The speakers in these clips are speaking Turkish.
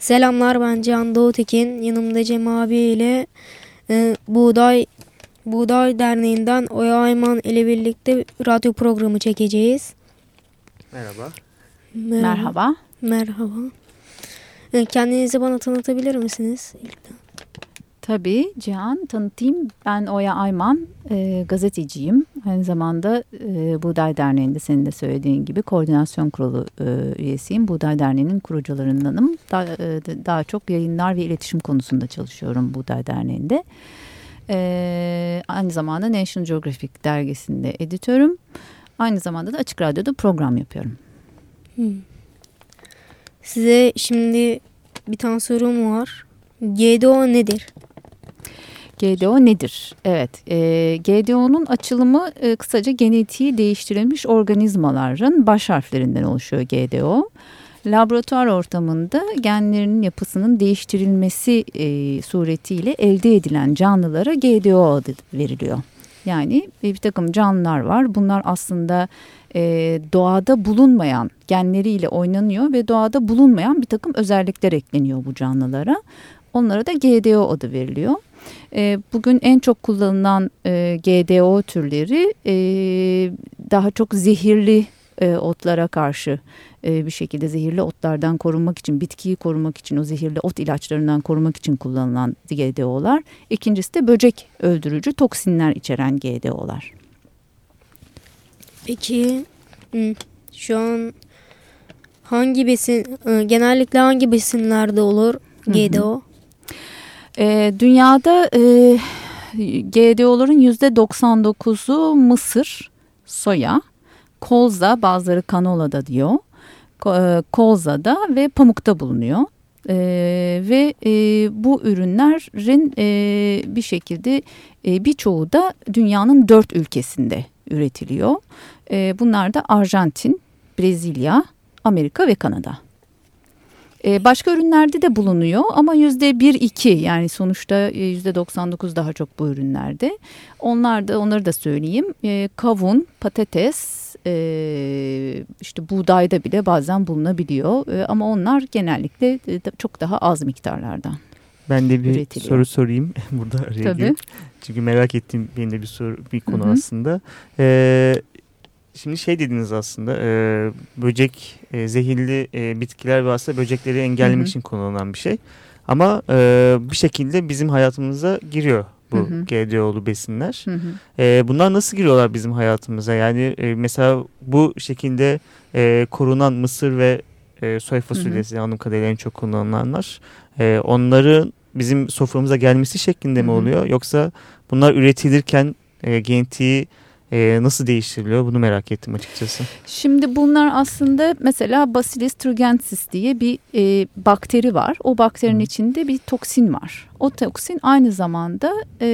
Selamlar ben Can Doğutekin. Yanımda Cem abi ile e, Buğday Buğday Derneği'nden Oya Ayman ile birlikte radyo programı çekeceğiz. Merhaba. Merhaba. Merhaba. E, kendinizi bana tanıtabilir misiniz? Tabii Cihan tanıtayım. Ben Oya Ayman, e, gazeteciyim. Aynı zamanda e, Buğday Derneği'nde senin de söylediğin gibi koordinasyon kurulu e, üyesiyim. Buğday Derneği'nin kurucularındanım. Daha, e, daha çok yayınlar ve iletişim konusunda çalışıyorum Buğday Derneği'nde. E, aynı zamanda National Geographic dergisinde editörüm. Aynı zamanda da Açık Radyo'da program yapıyorum. Hmm. Size şimdi bir tane sorum var. GDO nedir? GDO nedir? Evet, e, GDO'nun açılımı e, kısaca genetiği değiştirilmiş organizmaların baş harflerinden oluşuyor GDO. Laboratuvar ortamında genlerinin yapısının değiştirilmesi e, suretiyle elde edilen canlılara GDO adı veriliyor. Yani bir takım canlılar var. Bunlar aslında e, doğada bulunmayan genleriyle oynanıyor ve doğada bulunmayan bir takım özellikler ekleniyor bu canlılara. Onlara da GDO adı veriliyor. E, bugün en çok kullanılan e, GDO türleri e, daha çok zehirli e, otlara karşı e, bir şekilde zehirli otlardan korunmak için, bitkiyi korumak için, o zehirli ot ilaçlarından korumak için kullanılan GDO'lar. İkincisi de böcek öldürücü toksinler içeren GDO'lar. Peki şu an hangi besin, genellikle hangi besinlerde olur GDO? Hı hı. E, dünyada e, GDO'ların %99'u mısır, soya, kolza bazıları kanola da diyor. E, kolzada ve pamukta bulunuyor. E, ve e, bu ürünlerin e, bir şekilde e, birçoğu da dünyanın dört ülkesinde üretiliyor. E, bunlar da Arjantin, Brezilya, Amerika ve Kanada. Ee, başka ürünlerde de bulunuyor ama yüzde bir iki yani sonuçta e, yüzde 99 daha çok bu ürünlerde. Onlar da onları da söyleyeyim. Ee, kavun, patates, e, işte buğdayda bile bazen bulunabiliyor ee, ama onlar genellikle e, çok daha az miktarlardan. Ben de bir üretiliyor. soru sorayım burada araya Tabii. Çünkü merak ettiğim benim de bir soru bir konu Hı -hı. aslında. Ee, Şimdi şey dediniz aslında e, böcek e, zehirli e, bitkiler ve aslında böcekleri engellemek hı hı. için kullanılan bir şey. Ama e, bir şekilde bizim hayatımıza giriyor bu hı hı. GDO'lu besinler. Hı hı. E, bunlar nasıl giriyorlar bizim hayatımıza? Yani e, mesela bu şekilde e, korunan mısır ve e, soy fasulyesi anladığım kadarıyla en çok kullanılanlar. E, onların bizim soframıza gelmesi şeklinde mi oluyor? Hı hı. Yoksa bunlar üretilirken e, genetiği e, nasıl değiştiriliyor bunu merak ettim açıkçası. Şimdi bunlar aslında mesela Bacillus thuringiensis diye bir e, bakteri var. O bakterinin Hı. içinde bir toksin var. O toksin aynı zamanda e,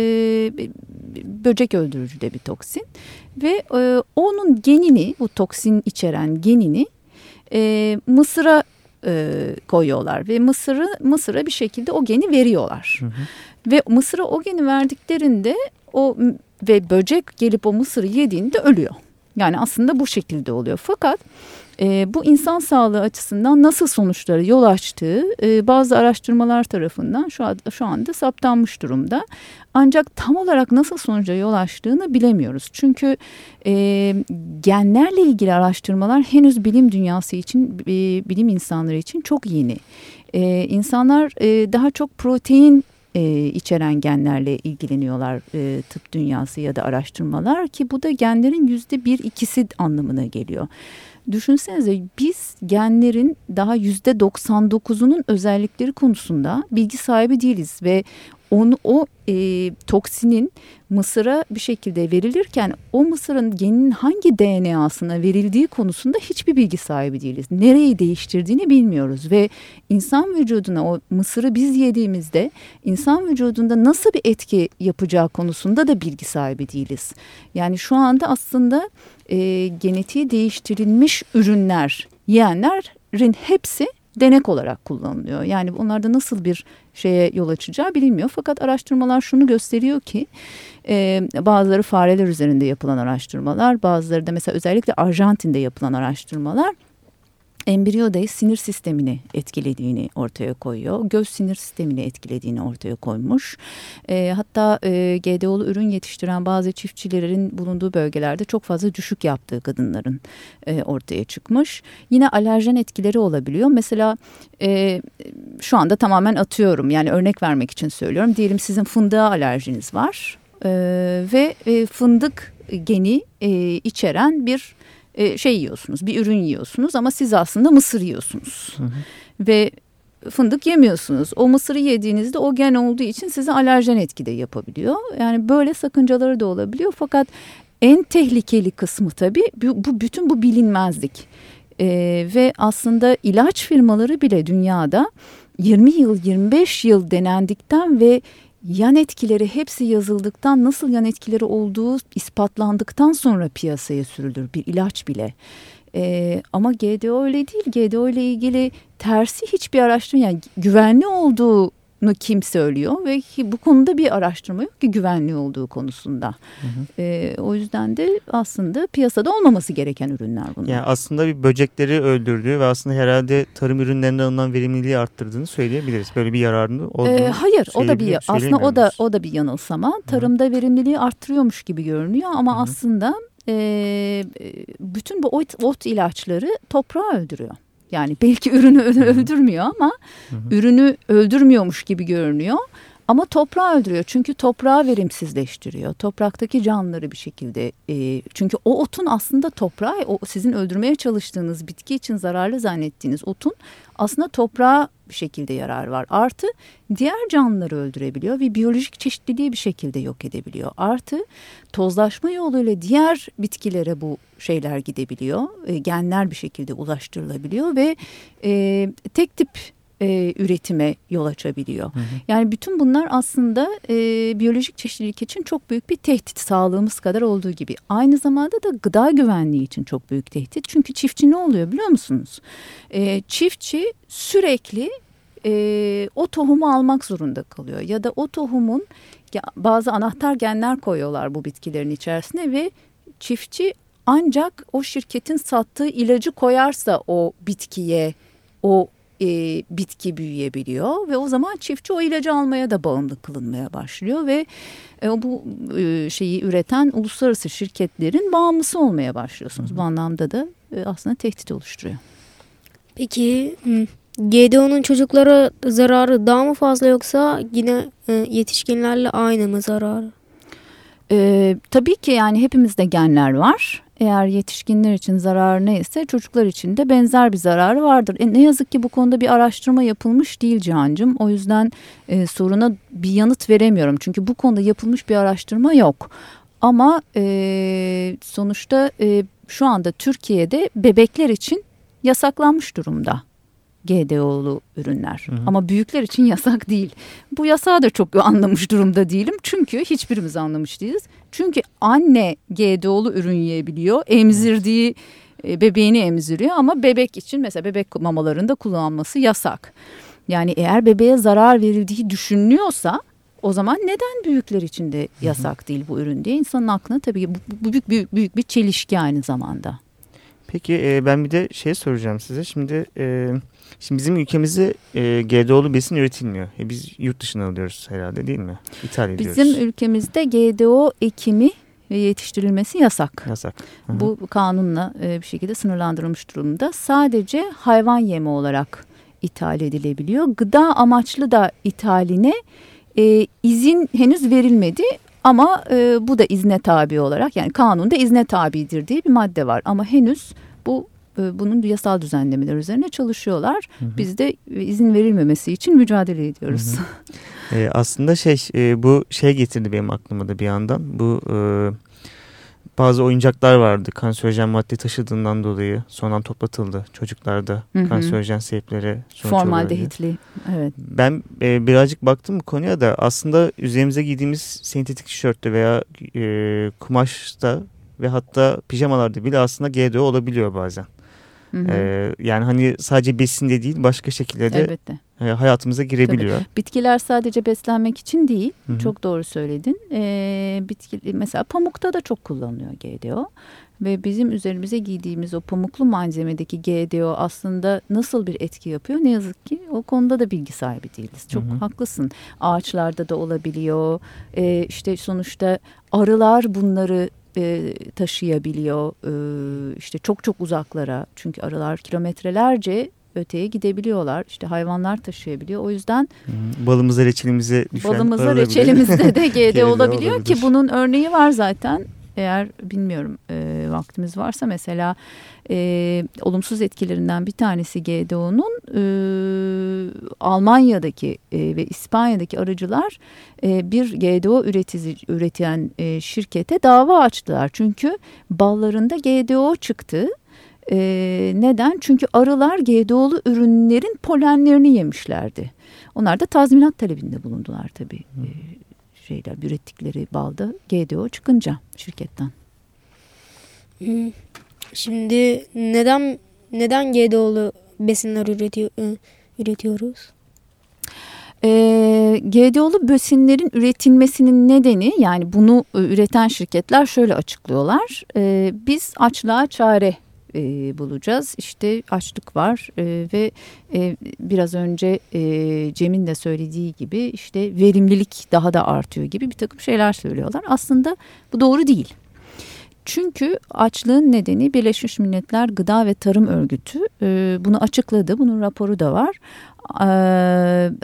böcek öldürücü de bir toksin. Ve e, onun genini bu toksin içeren genini e, Mısır'a e, koyuyorlar. Ve Mısır'ı Mısır'a bir şekilde o geni veriyorlar. Hı hı. Ve Mısır'a o geni verdiklerinde o ve böcek gelip o mısırı yediğinde ölüyor. Yani aslında bu şekilde oluyor. Fakat e, bu insan sağlığı açısından nasıl sonuçları yol açtığı e, bazı araştırmalar tarafından şu, an, şu anda saptanmış durumda. Ancak tam olarak nasıl sonuca yol açtığını bilemiyoruz. Çünkü e, genlerle ilgili araştırmalar henüz bilim dünyası için, e, bilim insanları için çok yeni. E, insanlar e, daha çok protein e, içeren genlerle ilgileniyorlar e, tıp dünyası ya da araştırmalar ki bu da genlerin yüzde bir ikisi anlamına geliyor. Düşünsenize biz genlerin daha yüzde 99'unun özellikleri konusunda bilgi sahibi değiliz ve onu o e, toksinin mısıra bir şekilde verilirken o mısırın geninin hangi DNA'sına verildiği konusunda hiçbir bilgi sahibi değiliz. Nereyi değiştirdiğini bilmiyoruz ve insan vücuduna o mısırı biz yediğimizde insan vücudunda nasıl bir etki yapacağı konusunda da bilgi sahibi değiliz. Yani şu anda aslında e, genetiği değiştirilmiş ürünler yiyenlerin hepsi denek olarak kullanılıyor. Yani onlarda nasıl bir şeye yol açacağı bilinmiyor. Fakat araştırmalar şunu gösteriyor ki e, bazıları fareler üzerinde yapılan araştırmalar, bazıları da mesela özellikle Arjantin'de yapılan araştırmalar embriyodayı sinir sistemini etkilediğini ortaya koyuyor. Göz sinir sistemini etkilediğini ortaya koymuş. E, hatta e, GDO'lu ürün yetiştiren bazı çiftçilerin bulunduğu bölgelerde çok fazla düşük yaptığı kadınların e, ortaya çıkmış. Yine alerjen etkileri olabiliyor. Mesela e, şu anda tamamen atıyorum yani örnek vermek için söylüyorum. Diyelim sizin fındığa alerjiniz var e, ve e, fındık geni e, içeren bir e, şey yiyorsunuz, bir ürün yiyorsunuz ama siz aslında mısır yiyorsunuz. Hı hı. Ve fındık yemiyorsunuz. O mısırı yediğinizde o gen olduğu için size alerjen etki de yapabiliyor. Yani böyle sakıncaları da olabiliyor. Fakat en tehlikeli kısmı tabii bu, bu bütün bu bilinmezlik. Ee, ve aslında ilaç firmaları bile dünyada 20 yıl 25 yıl denendikten ve yan etkileri hepsi yazıldıktan nasıl yan etkileri olduğu ispatlandıktan sonra piyasaya sürülür bir ilaç bile. Ee, ama GDO öyle değil. GDO ile ilgili tersi hiçbir araştırma yani güvenli olduğu kim söylüyor ve bu konuda bir araştırma yok ki güvenli olduğu konusunda. Hı hı. E, o yüzden de aslında piyasada olmaması gereken ürünler bunlar. Yani aslında bir böcekleri öldürdüğü ve aslında herhalde tarım ürünlerinden alınan verimliliği arttırdığını söyleyebiliriz. Böyle bir yararını olduğunu e, Hayır o da bir aslında o da o da bir yanılsama. Tarımda hı hı. verimliliği arttırıyormuş gibi görünüyor ama hı hı. aslında e, bütün bu ot, ot ilaçları toprağı öldürüyor. Yani belki ürünü öldürmüyor ama hı hı. ürünü öldürmüyormuş gibi görünüyor. Ama toprağı öldürüyor çünkü toprağı verimsizleştiriyor. Topraktaki canlıları bir şekilde e, çünkü o otun aslında toprağı o sizin öldürmeye çalıştığınız bitki için zararlı zannettiğiniz otun aslında toprağa bir şekilde yarar var. Artı diğer canlıları öldürebiliyor ve biyolojik çeşitliliği bir şekilde yok edebiliyor. Artı tozlaşma yoluyla diğer bitkilere bu şeyler gidebiliyor. E, genler bir şekilde ulaştırılabiliyor ve e, tek tip e, üretime yol açabiliyor. Hı hı. Yani bütün bunlar aslında e, biyolojik çeşitlilik için çok büyük bir tehdit sağlığımız kadar olduğu gibi. Aynı zamanda da gıda güvenliği için çok büyük tehdit. Çünkü çiftçi ne oluyor biliyor musunuz? E, çiftçi sürekli e, o tohumu almak zorunda kalıyor. Ya da o tohumun bazı anahtar genler koyuyorlar bu bitkilerin içerisine ve çiftçi ancak o şirketin sattığı ilacı koyarsa o bitkiye o e, bitki büyüyebiliyor ve o zaman çiftçi o ilacı almaya da bağımlı kılınmaya başlıyor ve e, bu e, şeyi üreten uluslararası şirketlerin bağımlısı olmaya başlıyorsunuz. Hı hı. Bu anlamda da e, aslında tehdit oluşturuyor. Peki GDO'nun çocuklara zararı daha mı fazla yoksa yine e, yetişkinlerle aynı mı zararı? Ee, tabii ki yani hepimizde genler var. Eğer yetişkinler için zararı neyse çocuklar için de benzer bir zararı vardır. E, ne yazık ki bu konuda bir araştırma yapılmış değil Cihan'cığım. O yüzden e, soruna bir yanıt veremiyorum. Çünkü bu konuda yapılmış bir araştırma yok. Ama e, sonuçta e, şu anda Türkiye'de bebekler için yasaklanmış durumda. GDO'lu ürünler. Hı hı. Ama büyükler için yasak değil. Bu yasağı da çok anlamış durumda değilim. Çünkü hiçbirimiz anlamış değiliz. Çünkü anne GDO'lu ürün yiyebiliyor. Emzirdiği e, bebeğini emziriyor ama bebek için mesela bebek mamalarında kullanılması yasak. Yani eğer bebeğe zarar verildiği düşünülüyorsa o zaman neden büyükler için de yasak değil bu ürün diye insanın aklına tabii bu, bu büyük, büyük, büyük bir çelişki aynı zamanda. Peki e, ben bir de şey soracağım size. Şimdi e, şimdi bizim ülkemizde e, GDO'lu besin üretilmiyor. E, biz yurt dışına alıyoruz herhalde değil mi? İthal ediyoruz. Bizim ülkemizde GDO ekimi ve yetiştirilmesi yasak. Yasak. Hı -hı. Bu kanunla e, bir şekilde sınırlandırılmış durumda. Sadece hayvan yemi olarak ithal edilebiliyor. Gıda amaçlı da ithaline e, izin henüz verilmedi. Ama e, bu da izne tabi olarak yani kanunda izne tabidir diye bir madde var. Ama henüz bu e, bunun yasal düzenlemeler üzerine çalışıyorlar. Hı hı. Biz de izin verilmemesi için mücadele ediyoruz. Hı hı. E, aslında şey e, bu şey getirdi benim aklıma da bir yandan. Bu e, bazı oyuncaklar vardı kanserojen madde taşıdığından dolayı sonradan toplatıldı çocuklarda hı hı. kanserojen sebeplere Formaldehitli evet. Ben e, birazcık baktım bu konuya da aslında üzerimize giydiğimiz sentetik tişörtte veya e, kumaşta ve hatta pijamalarda bile aslında GDO olabiliyor bazen. Hı hı. Ee, yani hani sadece besinde değil başka şekillerde Elbette. E, hayatımıza girebiliyor. Tabii. Bitkiler sadece beslenmek için değil. Hı hı. Çok doğru söyledin. Ee, bitki mesela pamukta da çok kullanılıyor GDO. Ve bizim üzerimize giydiğimiz o pamuklu malzemedeki GDO aslında nasıl bir etki yapıyor? Ne yazık ki o konuda da bilgi sahibi değiliz. Çok hı hı. haklısın. Ağaçlarda da olabiliyor. Ee, işte sonuçta arılar bunları e, taşıyabiliyor. E, işte çok çok uzaklara çünkü arılar kilometrelerce öteye gidebiliyorlar. İşte hayvanlar taşıyabiliyor. O yüzden balımıza reçelimize düşen balımıza reçelimizde de GD olabiliyor olabilir. ki bunun örneği var zaten eğer bilmiyorum e, vaktimiz varsa mesela e, olumsuz etkilerinden bir tanesi GDO'nun e, Almanya'daki e, ve İspanya'daki arıcılar e, bir GDO üretici, üreten e, şirkete dava açtılar. Çünkü ballarında GDO çıktı. E, neden? Çünkü arılar GDO'lu ürünlerin polenlerini yemişlerdi. Onlar da tazminat talebinde bulundular tabii. E, şeyler ürettikleri balda GDO çıkınca şirketten. Şimdi neden neden GDO'lu besinler üretiyor, üretiyoruz? E, GDO'lu besinlerin üretilmesinin nedeni yani bunu üreten şirketler şöyle açıklıyorlar. E, biz açlığa çare e, bulacağız. İşte açlık var e, ve e, biraz önce e, Cem'in de söylediği gibi işte verimlilik daha da artıyor gibi bir takım şeyler söylüyorlar. Aslında bu doğru değil. Çünkü açlığın nedeni Birleşmiş Milletler Gıda ve Tarım Örgütü e, bunu açıkladı. Bunun raporu da var. E,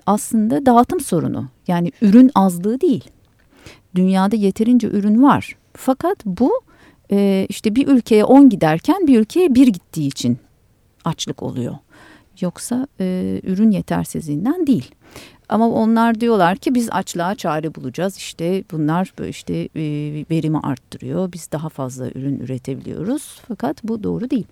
aslında dağıtım sorunu yani ürün azlığı değil. Dünyada yeterince ürün var. Fakat bu e, işte bir ülkeye 10 giderken bir ülkeye bir gittiği için açlık oluyor. Yoksa e, ürün yetersizliğinden değil. Ama onlar diyorlar ki biz açlığa çare bulacağız. İşte bunlar işte e, verimi arttırıyor. Biz daha fazla ürün üretebiliyoruz. Fakat bu doğru değil.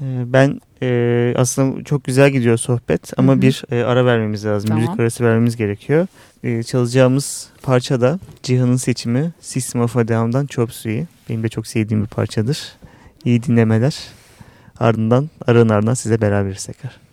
Ee, ben e, aslında çok güzel gidiyor sohbet ama Hı -hı. bir e, ara vermemiz lazım. Tamam. Müzik arası vermemiz gerekiyor. E, çalacağımız parça da Cihan'ın seçimi System of a Down'dan Chop Suey. Benim de çok sevdiğim bir parçadır. İyi dinlemeler. Ardından aranın ardından size beraberiz tekrar.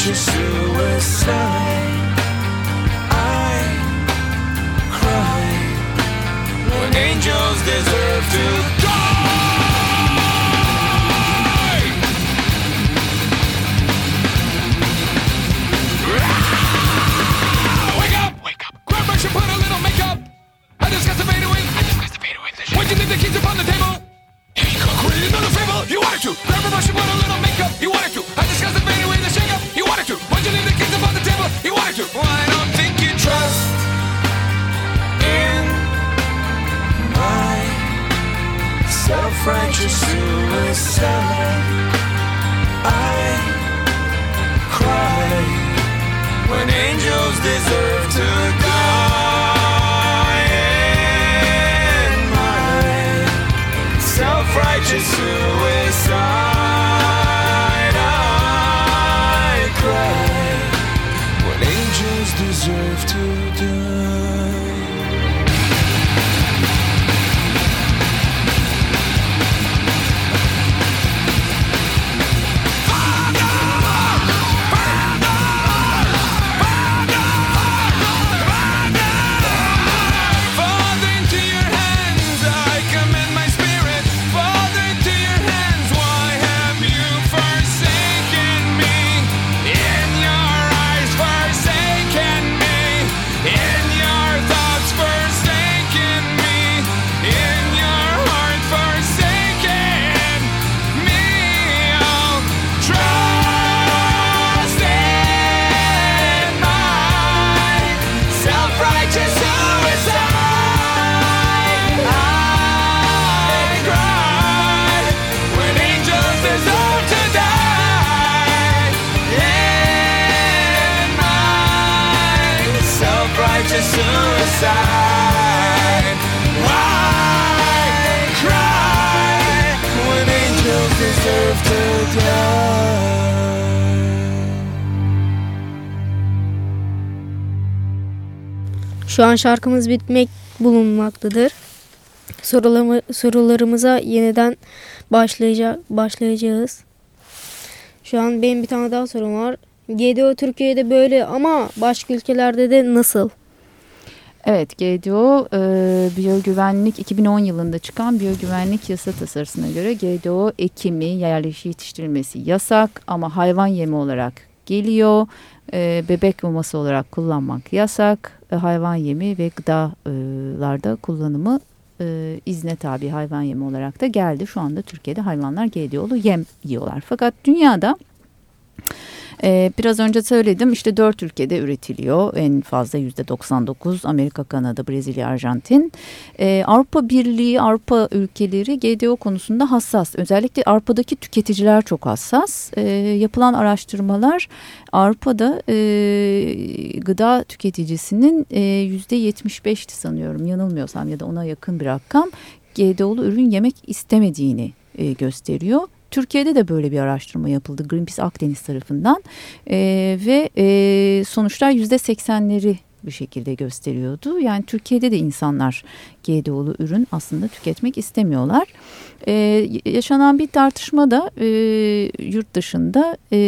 just Why don't think you trust in my self-righteous suicide? I cry when angels deserve. Şu an şarkımız bitmek bulunmaktadır. Sorularımı, sorularımıza yeniden başlayacak, başlayacağız. Şu an benim bir tane daha sorum var. GDO Türkiye'de böyle ama başka ülkelerde de nasıl? Evet GDO e, biyogüvenlik 2010 yılında çıkan biyogüvenlik yasa tasarısına göre GDO ekimi yerleşi yetiştirilmesi yasak ama hayvan yemi olarak geliyor. E, bebek maması olarak kullanmak yasak. E, hayvan yemi ve gıdalarda kullanımı e, izne tabi hayvan yemi olarak da geldi. Şu anda Türkiye'de hayvanlar GDO'lu yem yiyorlar. Fakat dünyada ee, biraz önce söyledim işte dört ülkede üretiliyor en fazla yüzde 99 Amerika, Kanada, Brezilya, Arjantin. Ee, Avrupa Birliği, Avrupa ülkeleri GDO konusunda hassas. Özellikle Avrupa'daki tüketiciler çok hassas. Ee, yapılan araştırmalar Avrupa'da e, gıda tüketicisinin e, yüzde 75'ti sanıyorum yanılmıyorsam ya da ona yakın bir rakam GDO'lu ürün yemek istemediğini e, gösteriyor. Türkiye'de de böyle bir araştırma yapıldı Greenpeace Akdeniz tarafından ee, ve e, sonuçlar yüzde seksenleri bir şekilde gösteriyordu. Yani Türkiye'de de insanlar GDO'lu ürün aslında tüketmek istemiyorlar. Ee, yaşanan bir tartışma da e, yurt dışında e,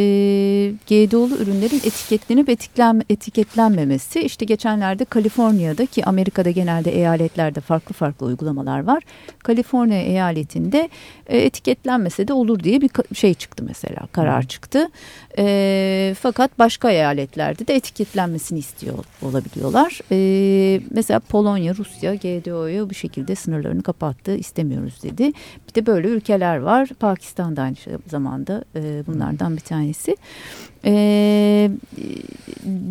GDO'lu ürünlerin etiketlenip etiklen, etiketlenmemesi. İşte geçenlerde Kaliforniya'da ki Amerika'da genelde eyaletlerde farklı farklı uygulamalar var. Kaliforniya eyaletinde e, etiketlenmese de olur diye bir şey çıktı mesela karar çıktı. E, fakat başka eyaletlerde de etiketlenmesini istiyor olabiliyorlar. E, mesela Polonya, Rusya GDO'yu bu şekilde sınırlarını kapattı istemiyoruz dedi. De böyle ülkeler var. Pakistan da aynı zamanda e, bunlardan bir tanesi. E,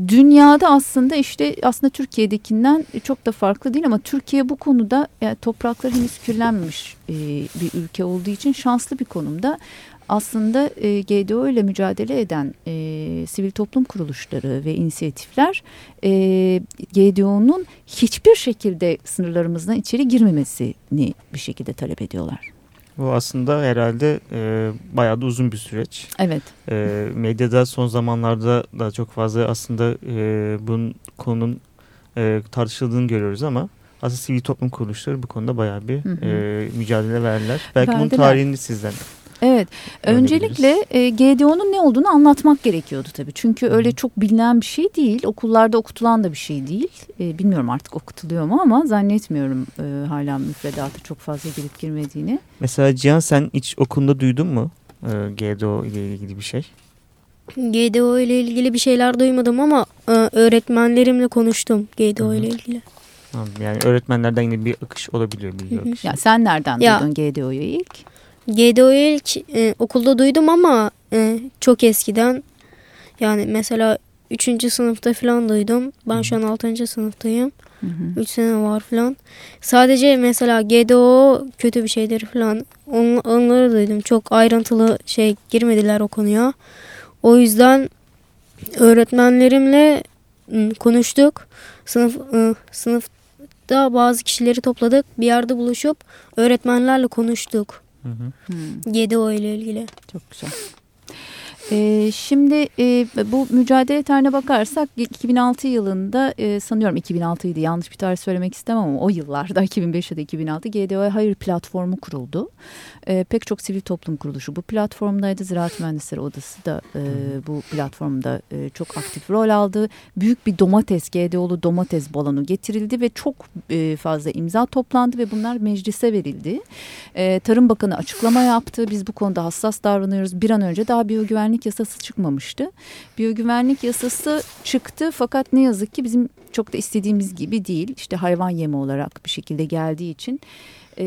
dünyada aslında işte aslında Türkiye'dekinden çok da farklı değil ama Türkiye bu konuda yani toprakları henüz kirlenmemiş e, bir ülke olduğu için şanslı bir konumda aslında e, GDO ile mücadele eden e, sivil toplum kuruluşları ve inisiyatifler e, GDO'nun hiçbir şekilde sınırlarımızdan içeri girmemesini bir şekilde talep ediyorlar. Bu aslında herhalde e, bayağı da uzun bir süreç. Evet. E, medyada son zamanlarda da çok fazla aslında e, bunun konunun e, tartışıldığını görüyoruz ama aslında sivil toplum kuruluşları bu konuda bayağı bir hı hı. E, mücadele verdiler. Belki Verdiler. bunun tarihini sizden Evet. Öncelikle e, GDO'nun ne olduğunu anlatmak gerekiyordu tabii. Çünkü öyle çok bilinen bir şey değil. Okullarda okutulan da bir şey değil. E, bilmiyorum artık okutuluyor mu ama zannetmiyorum e, hala müfredata çok fazla girip girmediğini. Mesela Cihan sen hiç okulunda duydun mu e, GDO ile ilgili bir şey? GDO ile ilgili bir şeyler duymadım ama e, öğretmenlerimle konuştum GDO ile ilgili. Yani öğretmenlerden yine bir akış olabiliyor bilgi akışı. Ya sen nereden ya, duydun GDO'yu ilk? GDO'yu ilk e, okulda duydum ama e, çok eskiden. Yani mesela 3. sınıfta falan duydum. Ben şu an 6. sınıftayım. 3 sene var falan. Sadece mesela GDO kötü bir şeydir falan. On, onları duydum. Çok ayrıntılı şey girmediler o konuya. O yüzden öğretmenlerimle konuştuk. Sınıf sınıfta bazı kişileri topladık. Bir yerde buluşup öğretmenlerle konuştuk. Hı hı. GDO ile ilgili. Çok güzel. E, şimdi e, bu mücadele tarihine bakarsak 2006 yılında e, sanıyorum 2006 idi yanlış bir tarih söylemek istemem ama o yıllarda 2005 ya da 2006 GDO'ya hayır platformu kuruldu. E, pek çok sivil toplum kuruluşu bu platformdaydı. Ziraat Mühendisleri Odası da e, bu platformda e, çok aktif rol aldı. Büyük bir domates GDO'lu domates balonu getirildi ve çok e, fazla imza toplandı ve bunlar meclise verildi. E, Tarım Bakanı açıklama yaptı. Biz bu konuda hassas davranıyoruz. Bir an önce daha biyogüvenlik yasası çıkmamıştı. Biyogüvenlik yasası çıktı fakat ne yazık ki bizim çok da istediğimiz gibi değil. İşte hayvan yemi olarak bir şekilde geldiği için e,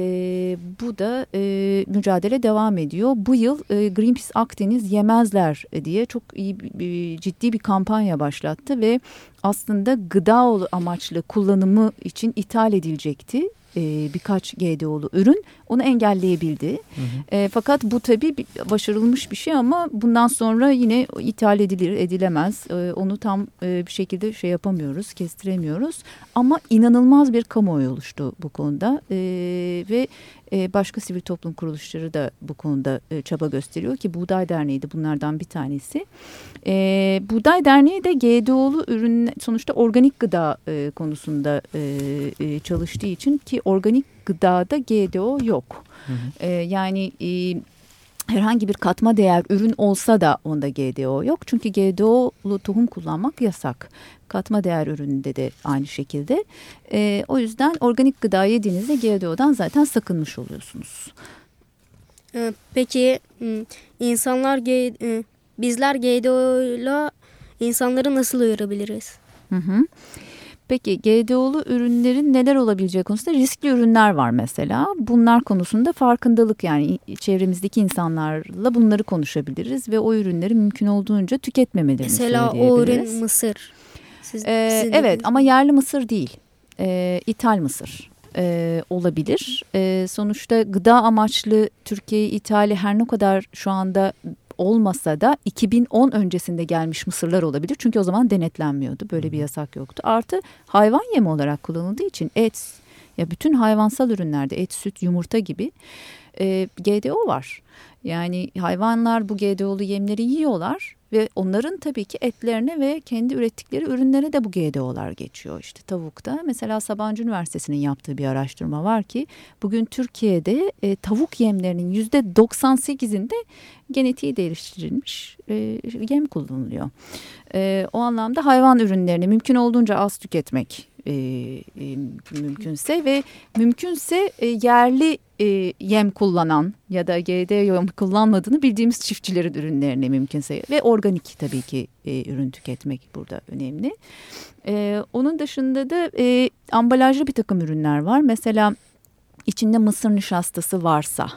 bu da e, mücadele devam ediyor. Bu yıl e, Greenpeace Akdeniz yemezler diye çok iyi bir, ciddi bir kampanya başlattı ve aslında gıda amaçlı kullanımı için ithal edilecekti e, birkaç GDO'lu ürün onu engelleyebildi. Hı hı. E, fakat bu tabii başarılmış bir şey ama bundan sonra yine ithal edilir edilemez. E, onu tam e, bir şekilde şey yapamıyoruz, kestiremiyoruz. Ama inanılmaz bir kamuoyu oluştu bu konuda e, ve başka sivil toplum kuruluşları da bu konuda e, çaba gösteriyor ki Buğday Derneği de bunlardan bir tanesi. E, Buğday Derneği de GDO'lu ürün sonuçta organik gıda e, konusunda e, çalıştığı için ki organik gıdada GDO yok. Hı hı. E, yani herhangi bir katma değer ürün olsa da onda GDO yok. Çünkü GDO'lu tohum kullanmak yasak. Katma değer ürününde de aynı şekilde. E, o yüzden organik gıda yediğinizde GDO'dan zaten sakınmış oluyorsunuz. Ee, peki insanlar e, bizler GDO'yla insanları nasıl uyarabiliriz? Hı hı. Peki GDO'lu ürünlerin neler olabileceği konusunda riskli ürünler var mesela. Bunlar konusunda farkındalık yani çevremizdeki insanlarla bunları konuşabiliriz ve o ürünleri mümkün olduğunca tüketmemelerini mesela söyleyebiliriz. Mesela o ürün mısır. Siz, ee, evet ama yerli mısır değil. Ee, ithal mısır e, olabilir. E, sonuçta gıda amaçlı Türkiye'ye ithali her ne kadar şu anda olmasa da 2010 öncesinde gelmiş mısırlar olabilir. Çünkü o zaman denetlenmiyordu. Böyle bir yasak yoktu. Artı hayvan yemi olarak kullanıldığı için et ya bütün hayvansal ürünlerde et, süt, yumurta gibi e, GDO var. Yani hayvanlar bu GDO'lu yemleri yiyorlar ve onların tabii ki etlerine ve kendi ürettikleri ürünlere de bu GDO'lar geçiyor. İşte tavukta mesela Sabancı Üniversitesi'nin yaptığı bir araştırma var ki bugün Türkiye'de e, tavuk yemlerinin yüzde 98'inde genetiği değiştirilmiş e, yem kullanılıyor. E, o anlamda hayvan ürünlerini mümkün olduğunca az tüketmek e, e, mümkünse ve mümkünse e, yerli e, yem kullanan ya da GD yem kullanmadığını bildiğimiz çiftçilerin ürünlerini mümkünse ve organik tabii ki e, ürün tüketmek burada önemli. E, onun dışında da e, ambalajlı bir takım ürünler var. Mesela içinde mısır nişastası varsa,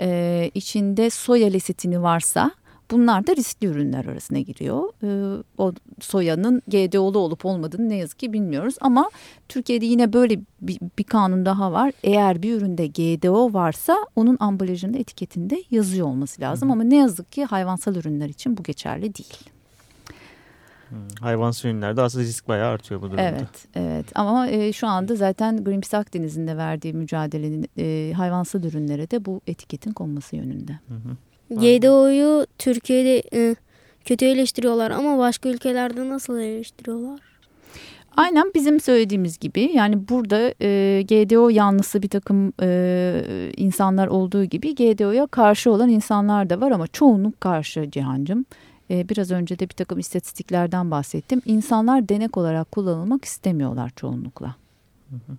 e, içinde soya lesitini varsa Bunlar da riskli ürünler arasına giriyor. Ee, o soyanın GDO'lu olup olmadığını ne yazık ki bilmiyoruz. Ama Türkiye'de yine böyle bir, bir kanun daha var. Eğer bir üründe GDO varsa onun ambalajında etiketinde yazıyor olması lazım. Hı. Ama ne yazık ki hayvansal ürünler için bu geçerli değil. Hmm, hayvansal ürünlerde aslında risk bayağı artıyor bu durumda. Evet, evet. Ama e, şu anda zaten Greenpeace Akdeniz'in de verdiği mücadelenin e, hayvansal ürünlere de bu etiketin konması yönünde. Hı hı. GDO'yu Türkiye'de e, kötü eleştiriyorlar ama başka ülkelerde nasıl eleştiriyorlar? Aynen bizim söylediğimiz gibi yani burada e, GDO yanlısı bir takım e, insanlar olduğu gibi GDO'ya karşı olan insanlar da var ama çoğunluk karşı Cihan'cığım. E, biraz önce de bir takım istatistiklerden bahsettim. İnsanlar denek olarak kullanılmak istemiyorlar çoğunlukla. Hı hı.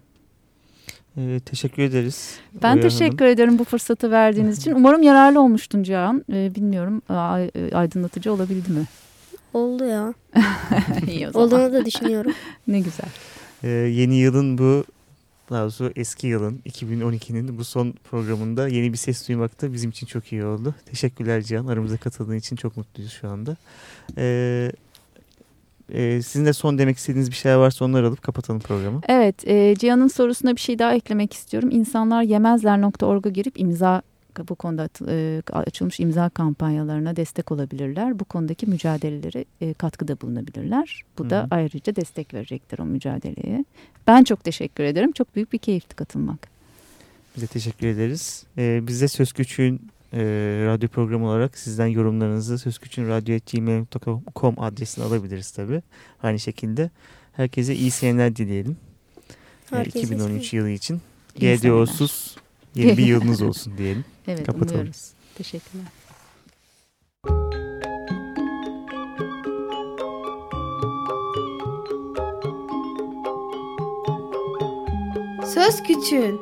Ee, teşekkür ederiz. Ben Oya teşekkür Hanım. ederim bu fırsatı verdiğiniz için. Umarım yararlı olmuştun Cihan. Ee, bilmiyorum aydınlatıcı olabildi mi? Oldu ya. İyi o zaman. Olduğunu da düşünüyorum. ne güzel. Ee, yeni yılın bu daha doğrusu eski yılın 2012'nin bu son programında yeni bir ses duymak da bizim için çok iyi oldu. Teşekkürler Cihan. Aramıza katıldığın için çok mutluyuz şu anda. Ee, e, sizin de son demek istediğiniz bir şey varsa onları alıp kapatalım programı. Evet, e, Cihan'ın sorusuna bir şey daha eklemek istiyorum. İnsanlar yemezler.org'a girip imza bu konuda e, açılmış imza kampanyalarına destek olabilirler. Bu konudaki mücadeleleri e, katkıda bulunabilirler. Bu Hı -hı. da ayrıca destek verecektir o mücadeleye. Ben çok teşekkür ederim. Çok büyük bir keyifti katılmak. Bize teşekkür ederiz. Ee, bize Söz Küçüğün e, radyo programı olarak sizden yorumlarınızı sözküçünradyo.gmail.com adresine alabiliriz tabi. Aynı şekilde herkese iyi seneler dileyelim. E, Herkese 2013 yılı için. İyi GDO'suz yeni bir yılınız olsun diyelim. Evet Kapatalım. umuyoruz. Teşekkürler. Söz Küçüğün